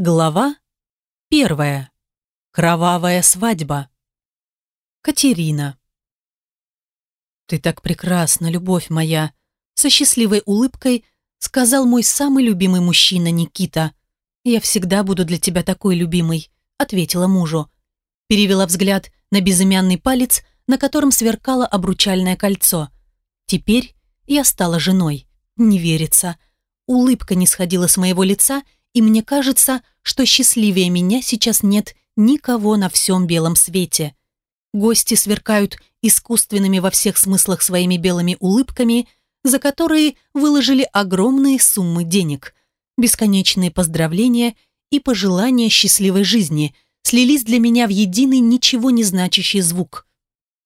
Глава первая. Кровавая свадьба. Катерина. «Ты так прекрасна, любовь моя!» Со счастливой улыбкой сказал мой самый любимый мужчина Никита. «Я всегда буду для тебя такой любимой», ответила мужу. Перевела взгляд на безымянный палец, на котором сверкало обручальное кольцо. Теперь я стала женой. Не верится. Улыбка не сходила с моего лица, и мне кажется, что счастливее меня сейчас нет никого на всем белом свете. Гости сверкают искусственными во всех смыслах своими белыми улыбками, за которые выложили огромные суммы денег. Бесконечные поздравления и пожелания счастливой жизни слились для меня в единый ничего не значащий звук.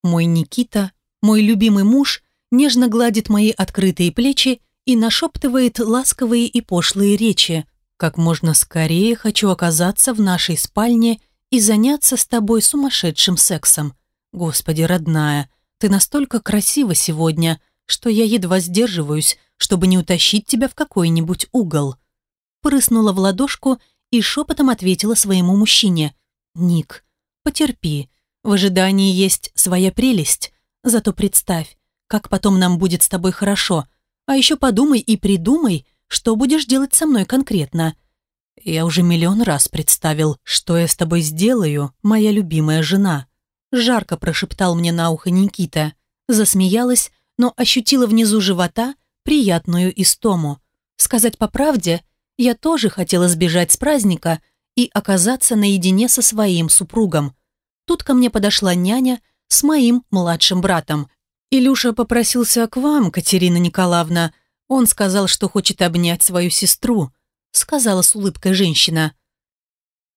Мой Никита, мой любимый муж, нежно гладит мои открытые плечи и нашептывает ласковые и пошлые речи, как можно скорее хочу оказаться в нашей спальне и заняться с тобой сумасшедшим сексом. Господи, родная, ты настолько красива сегодня, что я едва сдерживаюсь, чтобы не утащить тебя в какой-нибудь угол. Прыснула в ладошку и шепотом ответила своему мужчине. «Ник, потерпи. В ожидании есть своя прелесть. Зато представь, как потом нам будет с тобой хорошо. А еще подумай и придумай, что будешь делать со мной конкретно? Я уже миллион раз представил, что я с тобой сделаю, моя любимая жена. Жарко прошептал мне на ухо Никита. Засмеялась, но ощутила внизу живота приятную истому. Сказать по правде, я тоже хотела сбежать с праздника и оказаться наедине со своим супругом. Тут ко мне подошла няня с моим младшим братом. «Илюша попросился к вам, Катерина Николаевна», он сказал, что хочет обнять свою сестру», — сказала с улыбкой женщина.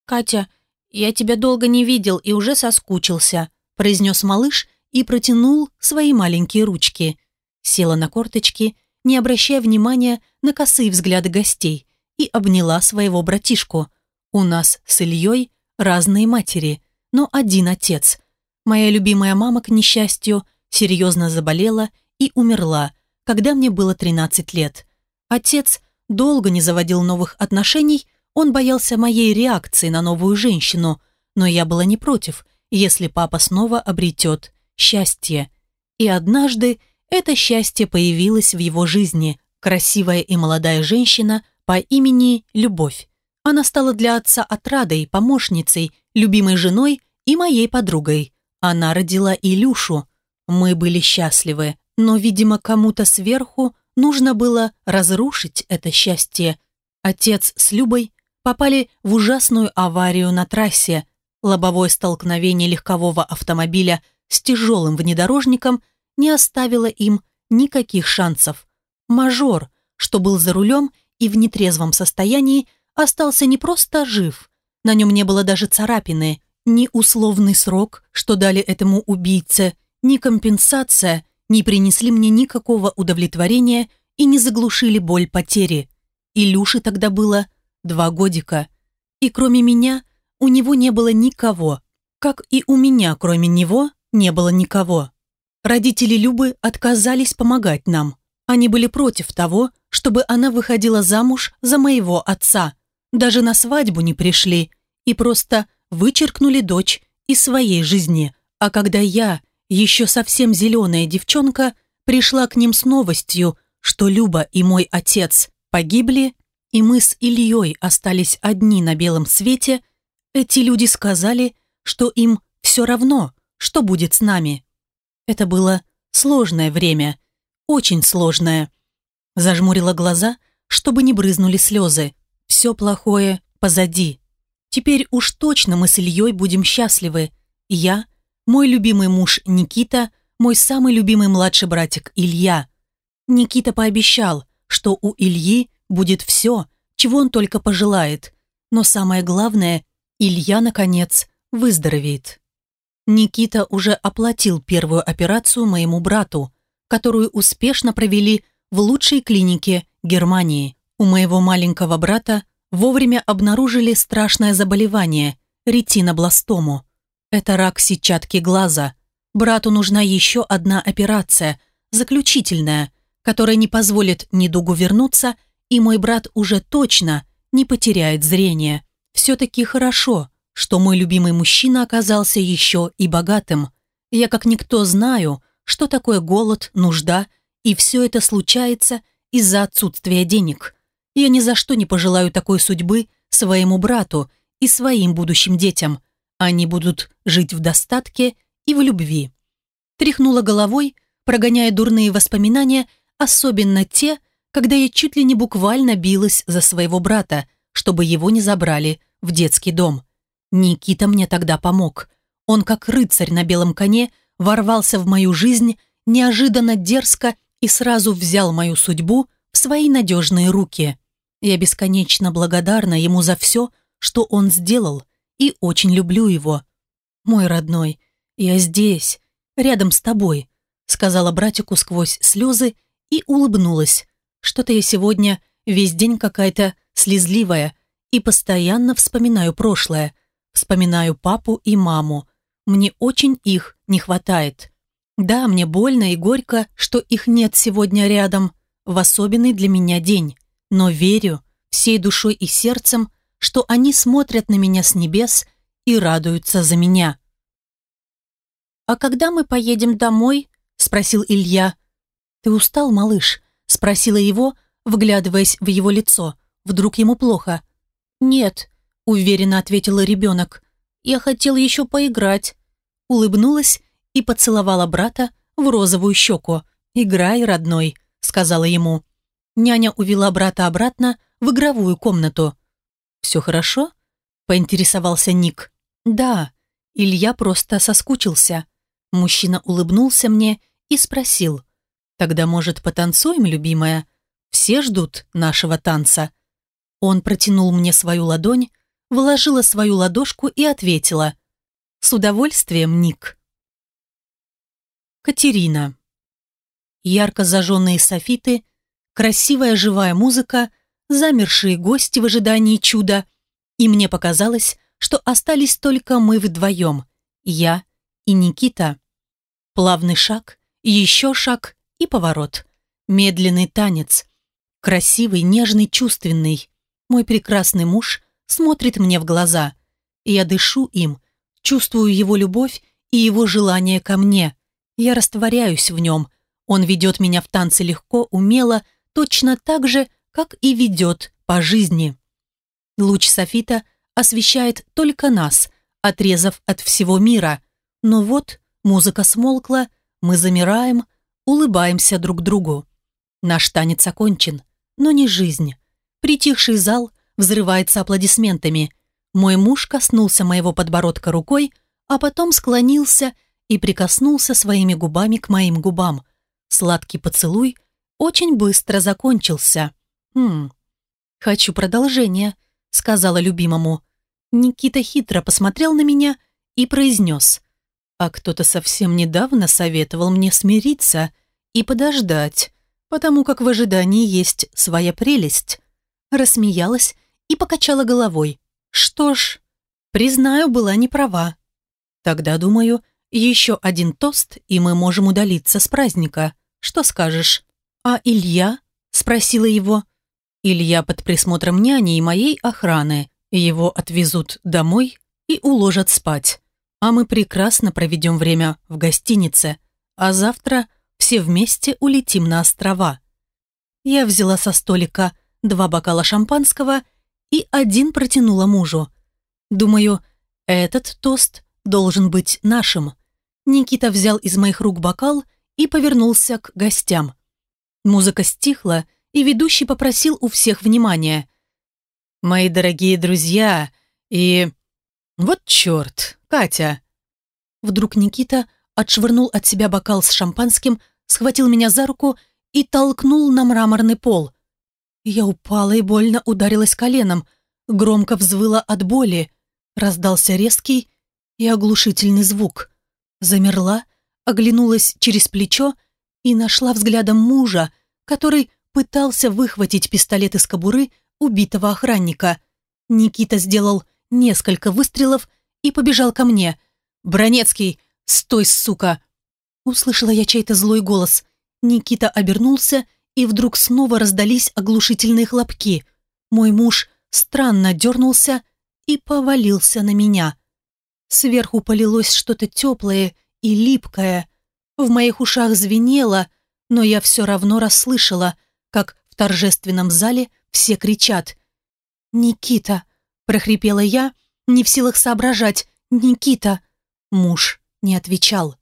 «Катя, я тебя долго не видел и уже соскучился», — произнес малыш и протянул свои маленькие ручки. Села на корточки, не обращая внимания на косые взгляды гостей, и обняла своего братишку. «У нас с Ильей разные матери, но один отец. Моя любимая мама, к несчастью, серьезно заболела и умерла, когда мне было 13 лет. Отец долго не заводил новых отношений, он боялся моей реакции на новую женщину, но я была не против, если папа снова обретет счастье. И однажды это счастье появилось в его жизни, красивая и молодая женщина по имени Любовь. Она стала для отца отрадой, помощницей, любимой женой и моей подругой. Она родила Илюшу. Мы были счастливы, но, видимо, кому-то сверху нужно было разрушить это счастье. Отец с Любой попали в ужасную аварию на трассе. Лобовое столкновение легкового автомобиля с тяжелым внедорожником не оставило им никаких шансов. Мажор, что был за рулем и в нетрезвом состоянии, остался не просто жив, на нем не было даже царапины, ни условный срок, что дали этому убийце, ни компенсация – не принесли мне никакого удовлетворения и не заглушили боль потери. Илюше тогда было два годика. И кроме меня у него не было никого, как и у меня кроме него не было никого. Родители Любы отказались помогать нам. Они были против того, чтобы она выходила замуж за моего отца. Даже на свадьбу не пришли и просто вычеркнули дочь из своей жизни. А когда я еще совсем зеленая девчонка пришла к ним с новостью, что Люба и мой отец погибли, и мы с Ильей остались одни на белом свете, эти люди сказали, что им все равно, что будет с нами. Это было сложное время, очень сложное. Зажмурила глаза, чтобы не брызнули слезы. Все плохое позади. Теперь уж точно мы с Ильей будем счастливы. Я мой любимый муж Никита, мой самый любимый младший братик Илья. Никита пообещал, что у Ильи будет все, чего он только пожелает. Но самое главное, Илья, наконец, выздоровеет. Никита уже оплатил первую операцию моему брату, которую успешно провели в лучшей клинике Германии. У моего маленького брата вовремя обнаружили страшное заболевание – ретинобластому. Это рак сетчатки глаза. Брату нужна еще одна операция, заключительная, которая не позволит недугу вернуться, и мой брат уже точно не потеряет зрение. Все-таки хорошо, что мой любимый мужчина оказался еще и богатым. Я как никто знаю, что такое голод, нужда, и все это случается из-за отсутствия денег. Я ни за что не пожелаю такой судьбы своему брату и своим будущим детям. Они будут жить в достатке и в любви. Тряхнула головой, прогоняя дурные воспоминания, особенно те, когда я чуть ли не буквально билась за своего брата, чтобы его не забрали в детский дом. Никита мне тогда помог. Он, как рыцарь на белом коне, ворвался в мою жизнь неожиданно дерзко и сразу взял мою судьбу в свои надежные руки. Я бесконечно благодарна ему за все, что он сделал, и очень люблю его. «Мой родной, я здесь, рядом с тобой», сказала братику сквозь слезы и улыбнулась. Что-то я сегодня весь день какая-то слезливая и постоянно вспоминаю прошлое, вспоминаю папу и маму. Мне очень их не хватает. Да, мне больно и горько, что их нет сегодня рядом, в особенный для меня день. Но верю всей душой и сердцем, что они смотрят на меня с небес и радуются за меня. «А когда мы поедем домой?» – спросил Илья. «Ты устал, малыш?» – спросила его, вглядываясь в его лицо. Вдруг ему плохо. «Нет», – уверенно ответила ребенок. «Я хотел еще поиграть». Улыбнулась и поцеловала брата в розовую щеку. «Играй, родной», — сказала ему. Няня увела брата обратно в игровую комнату. «Все хорошо?» — поинтересовался Ник. «Да». Илья просто соскучился. Мужчина улыбнулся мне и спросил. «Тогда, может, потанцуем, любимая? Все ждут нашего танца». Он протянул мне свою ладонь, вложила свою ладошку и ответила. «С удовольствием, Ник». Катерина. Ярко зажженные софиты, красивая живая музыка, замершие гости в ожидании чуда, и мне показалось, что остались только мы вдвоем, я и Никита. Плавный шаг, еще шаг и поворот. Медленный танец. Красивый, нежный, чувственный. Мой прекрасный муж смотрит мне в глаза. Я дышу им, чувствую его любовь и его желание ко мне. Я растворяюсь в нем. Он ведет меня в танце легко, умело, точно так же, как и ведет по жизни. Луч софита освещает только нас, отрезав от всего мира. Но вот музыка смолкла, мы замираем, улыбаемся друг другу. Наш танец окончен, но не жизнь. Притихший зал взрывается аплодисментами. Мой муж коснулся моего подбородка рукой, а потом склонился и прикоснулся своими губами к моим губам. Сладкий поцелуй очень быстро закончился. «Хм, хочу продолжения», — сказала любимому. Никита хитро посмотрел на меня и произнес. «А кто-то совсем недавно советовал мне смириться и подождать, потому как в ожидании есть своя прелесть». Рассмеялась и покачала головой. «Что ж, признаю, была не права. Тогда, думаю, — еще один тост, и мы можем удалиться с праздника. Что скажешь? А Илья? Спросила его. Илья под присмотром няни и моей охраны. Его отвезут домой и уложат спать. А мы прекрасно проведем время в гостинице. А завтра все вместе улетим на острова. Я взяла со столика два бокала шампанского и один протянула мужу. Думаю, этот тост должен быть нашим. Никита взял из моих рук бокал и повернулся к гостям. Музыка стихла, и ведущий попросил у всех внимания. «Мои дорогие друзья, и... Вот черт, Катя!» Вдруг Никита отшвырнул от себя бокал с шампанским, схватил меня за руку и толкнул на мраморный пол. Я упала и больно ударилась коленом, громко взвыла от боли. Раздался резкий и оглушительный звук. Замерла, оглянулась через плечо и нашла взглядом мужа, который пытался выхватить пистолет из кобуры убитого охранника. Никита сделал несколько выстрелов и побежал ко мне. «Бронецкий, стой, сука!» Услышала я чей-то злой голос. Никита обернулся, и вдруг снова раздались оглушительные хлопки. Мой муж странно дернулся и повалился на меня. Сверху полилось что-то теплое и липкое. В моих ушах звенело, но я все равно расслышала, как в торжественном зале все кричат. «Никита!» – прохрипела я, не в силах соображать. «Никита!» Муж не отвечал.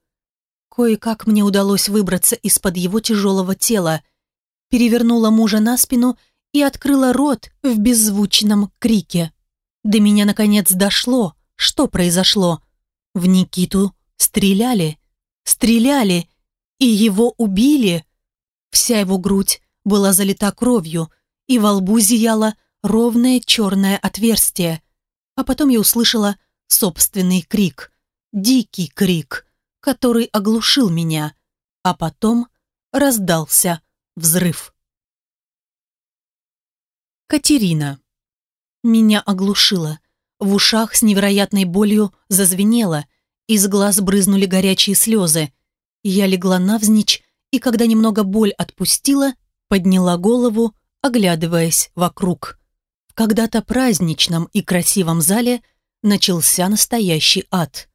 Кое-как мне удалось выбраться из-под его тяжелого тела. Перевернула мужа на спину и открыла рот в беззвучном крике. До меня наконец дошло, что произошло. В Никиту стреляли, стреляли, и его убили. Вся его грудь была залита кровью, и во лбу зияло ровное черное отверстие. А потом я услышала собственный крик, дикий крик, который оглушил меня, а потом раздался взрыв. Катерина. Меня оглушило. В ушах с невероятной болью зазвенело, из глаз брызнули горячие слезы. Я легла навзничь, и когда немного боль отпустила, подняла голову, оглядываясь вокруг. В когда-то праздничном и красивом зале начался настоящий ад.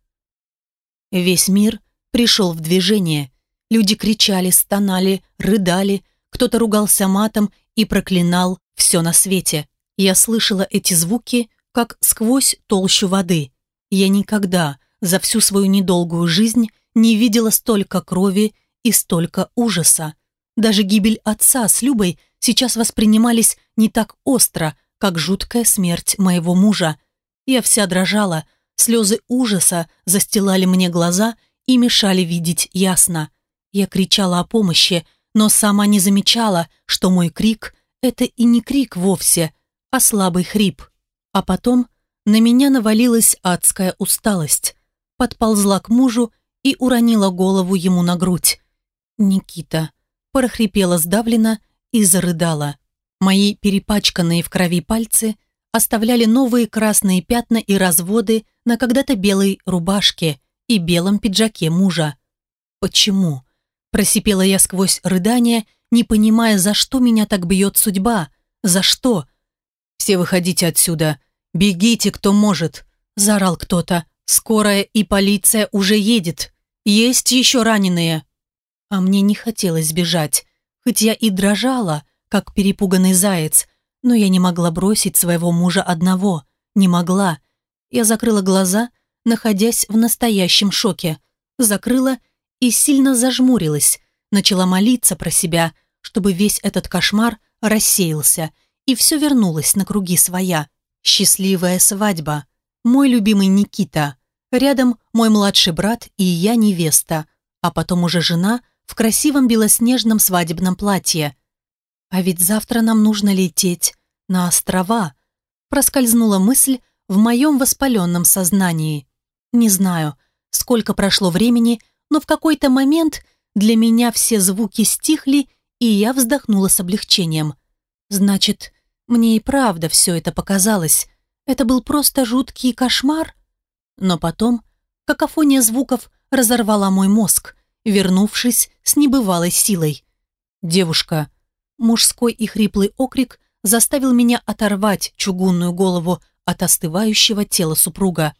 Весь мир пришел в движение. Люди кричали, стонали, рыдали, кто-то ругался матом и проклинал все на свете. Я слышала эти звуки, как сквозь толщу воды. Я никогда за всю свою недолгую жизнь не видела столько крови и столько ужаса. Даже гибель отца с Любой сейчас воспринимались не так остро, как жуткая смерть моего мужа. Я вся дрожала, слезы ужаса застилали мне глаза и мешали видеть ясно. Я кричала о помощи, но сама не замечала, что мой крик – это и не крик вовсе, а слабый хрип. А потом на меня навалилась адская усталость. Подползла к мужу и уронила голову ему на грудь. «Никита», – прохрипела сдавленно и зарыдала. Мои перепачканные в крови пальцы оставляли новые красные пятна и разводы на когда-то белой рубашке и белом пиджаке мужа. «Почему?» – просипела я сквозь рыдание, не понимая, за что меня так бьет судьба. «За что?» «Все выходите отсюда! Бегите, кто может!» – заорал кто-то. «Скорая и полиция уже едет! Есть еще раненые!» А мне не хотелось бежать, хоть я и дрожала, как перепуганный заяц, но я не могла бросить своего мужа одного, не могла. Я закрыла глаза, находясь в настоящем шоке. Закрыла и сильно зажмурилась, начала молиться про себя, чтобы весь этот кошмар рассеялся, и все вернулось на круги своя. Счастливая свадьба. Мой любимый Никита. Рядом мой младший брат и я невеста, а потом уже жена в красивом белоснежном свадебном платье. А ведь завтра нам нужно лететь на острова. Проскользнула мысль в моем воспаленном сознании. Не знаю, сколько прошло времени, но в какой-то момент для меня все звуки стихли, и я вздохнула с облегчением. Значит, мне и правда все это показалось. Это был просто жуткий кошмар. Но потом какофония звуков разорвала мой мозг, вернувшись с небывалой силой. «Девушка!» Мужской и хриплый окрик заставил меня оторвать чугунную голову от остывающего тела супруга.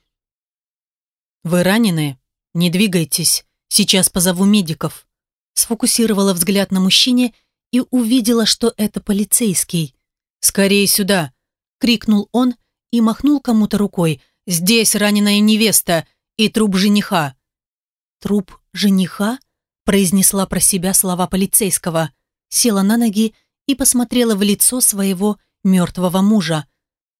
«Вы ранены? Не двигайтесь. Сейчас позову медиков». Сфокусировала взгляд на мужчине и увидела, что это полицейский. «Скорее сюда!» — крикнул он и махнул кому-то рукой. «Здесь раненая невеста и труп жениха». «Труп жениха?» — произнесла про себя слова полицейского. Села на ноги и посмотрела в лицо своего мертвого мужа.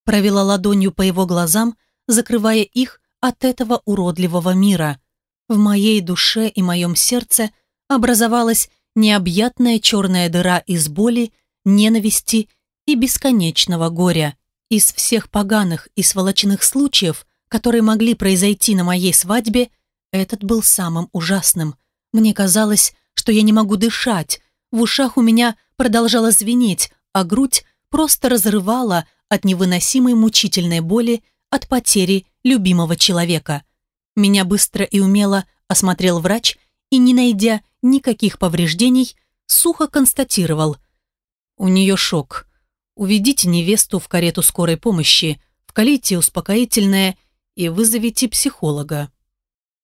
Провела ладонью по его глазам, закрывая их от этого уродливого мира. В моей душе и моем сердце образовалась необъятная черная дыра из боли, ненависти и бесконечного горя. Из всех поганых и сволочных случаев, которые могли произойти на моей свадьбе, этот был самым ужасным. Мне казалось, что я не могу дышать, в ушах у меня продолжало звенеть, а грудь просто разрывала от невыносимой мучительной боли от потери любимого человека. Меня быстро и умело осмотрел врач и, не найдя никаких повреждений, сухо констатировал. У нее шок. Уведите невесту в карету скорой помощи, вкалите успокоительное и вызовите психолога.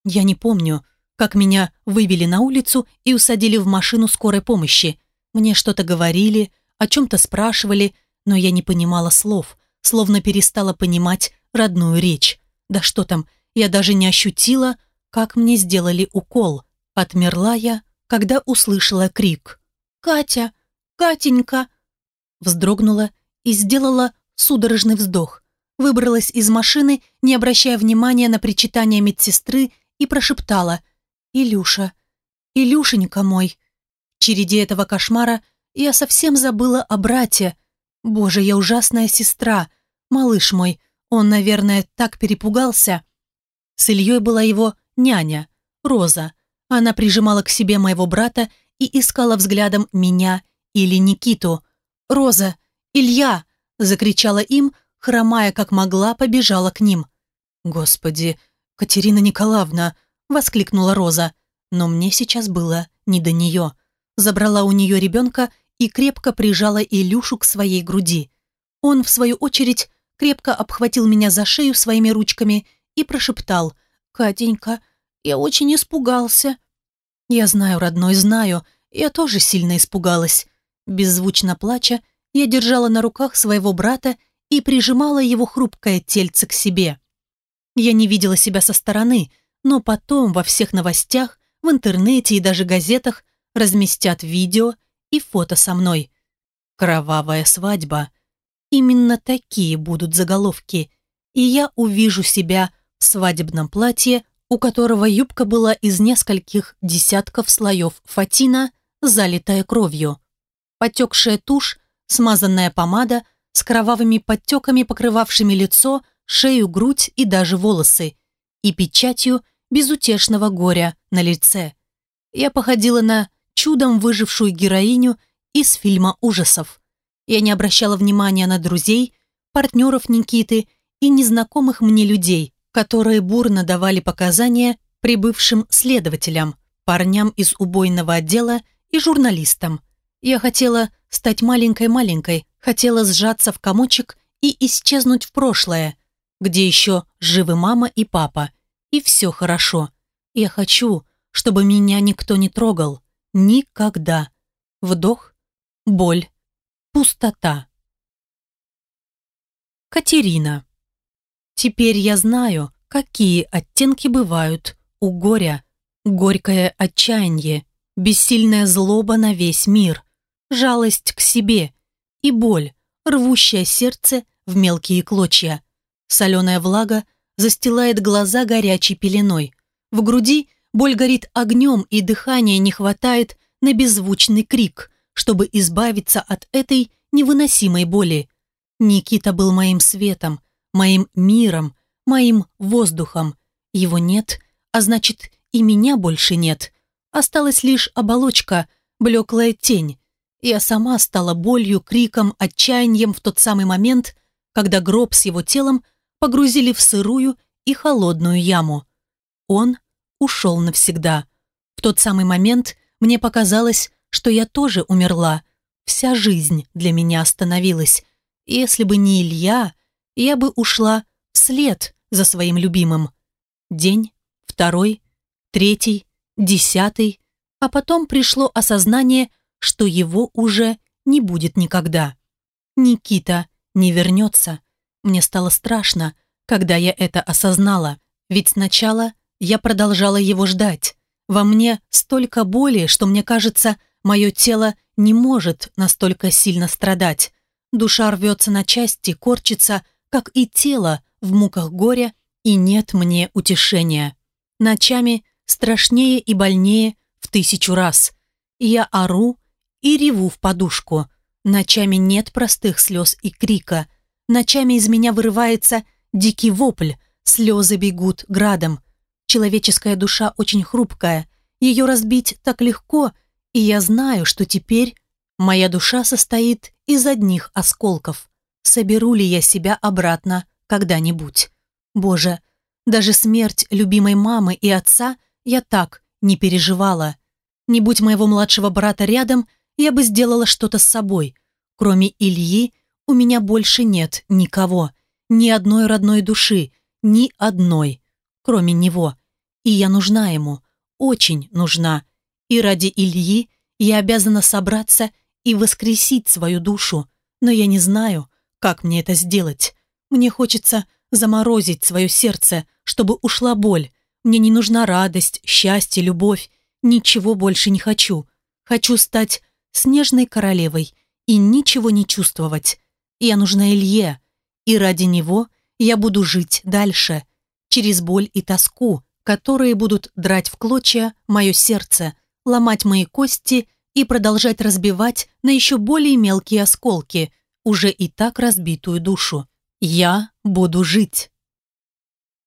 Я не помню, как меня вывели на улицу и усадили в машину скорой помощи. Мне что-то говорили, о чем-то спрашивали, но я не понимала слов, словно перестала понимать родную речь. Да что там, я даже не ощутила, как мне сделали укол. Отмерла я, когда услышала крик. «Катя! Катенька!» Вздрогнула и сделала судорожный вздох. Выбралась из машины, не обращая внимания на причитание медсестры, и прошептала «Илюша! Илюшенька мой!» В череде этого кошмара я совсем забыла о брате. Боже, я ужасная сестра. Малыш мой, он, наверное, так перепугался. С Ильей была его няня, Роза. Она прижимала к себе моего брата и искала взглядом меня или Никиту. «Роза! Илья!» – закричала им, хромая как могла, побежала к ним. «Господи, Катерина Николаевна!» – воскликнула Роза. Но мне сейчас было не до нее. Забрала у нее ребенка и крепко прижала Илюшу к своей груди. Он, в свою очередь, крепко обхватил меня за шею своими ручками и прошептал «Катенька, я очень испугался». «Я знаю, родной, знаю, я тоже сильно испугалась». Беззвучно плача, я держала на руках своего брата и прижимала его хрупкое тельце к себе. Я не видела себя со стороны, но потом во всех новостях, в интернете и даже газетах разместят видео и фото со мной. Кровавая свадьба. Именно такие будут заголовки, и я увижу себя в свадебном платье, у которого юбка была из нескольких десятков слоев фатина, залитая кровью. Потекшая тушь, смазанная помада с кровавыми подтеками, покрывавшими лицо, шею, грудь и даже волосы, и печатью безутешного горя на лице. Я походила на чудом выжившую героиню из фильма ужасов. Я не обращала внимания на друзей, партнеров Никиты и незнакомых мне людей, которые бурно давали показания прибывшим следователям, парням из убойного отдела и журналистам. Я хотела стать маленькой-маленькой, хотела сжаться в комочек и исчезнуть в прошлое, где еще живы мама и папа, и все хорошо. Я хочу, чтобы меня никто не трогал. Никогда. Вдох, боль, пустота. Катерина. Теперь я знаю, какие оттенки бывают у горя. Горькое отчаяние, бессильная злоба на весь мир, жалость к себе и боль, рвущая сердце в мелкие клочья. Соленая влага застилает глаза горячей пеленой. В груди Боль горит огнем, и дыхания не хватает на беззвучный крик, чтобы избавиться от этой невыносимой боли. Никита был моим светом, моим миром, моим воздухом. Его нет, а значит, и меня больше нет. Осталась лишь оболочка, блеклая тень. Я сама стала болью, криком, отчаянием в тот самый момент, когда гроб с его телом погрузили в сырую и холодную яму. Он ушел навсегда. В тот самый момент мне показалось, что я тоже умерла. Вся жизнь для меня остановилась. Если бы не Илья, я бы ушла вслед за своим любимым. День, второй, третий, десятый, а потом пришло осознание, что его уже не будет никогда. Никита не вернется. Мне стало страшно, когда я это осознала, ведь сначала я продолжала его ждать. Во мне столько боли, что мне кажется, мое тело не может настолько сильно страдать. Душа рвется на части, корчится, как и тело в муках горя, и нет мне утешения. Ночами страшнее и больнее в тысячу раз. Я ору и реву в подушку. Ночами нет простых слез и крика. Ночами из меня вырывается дикий вопль, слезы бегут градом. Человеческая душа очень хрупкая, ее разбить так легко, и я знаю, что теперь моя душа состоит из одних осколков. Соберу ли я себя обратно когда-нибудь? Боже, даже смерть любимой мамы и отца я так не переживала. Не будь моего младшего брата рядом, я бы сделала что-то с собой. Кроме Ильи у меня больше нет никого. ни одной родной души, ни одной, кроме него. И я нужна ему, очень нужна. И ради Ильи я обязана собраться и воскресить свою душу, но я не знаю, как мне это сделать. Мне хочется заморозить свое сердце, чтобы ушла боль. Мне не нужна радость, счастье, любовь. Ничего больше не хочу. Хочу стать снежной королевой и ничего не чувствовать. Я нужна Илье, и ради него я буду жить дальше, через боль и тоску, которые будут драть в клочья мое сердце, ломать мои кости и продолжать разбивать на еще более мелкие осколки уже и так разбитую душу. Я буду жить.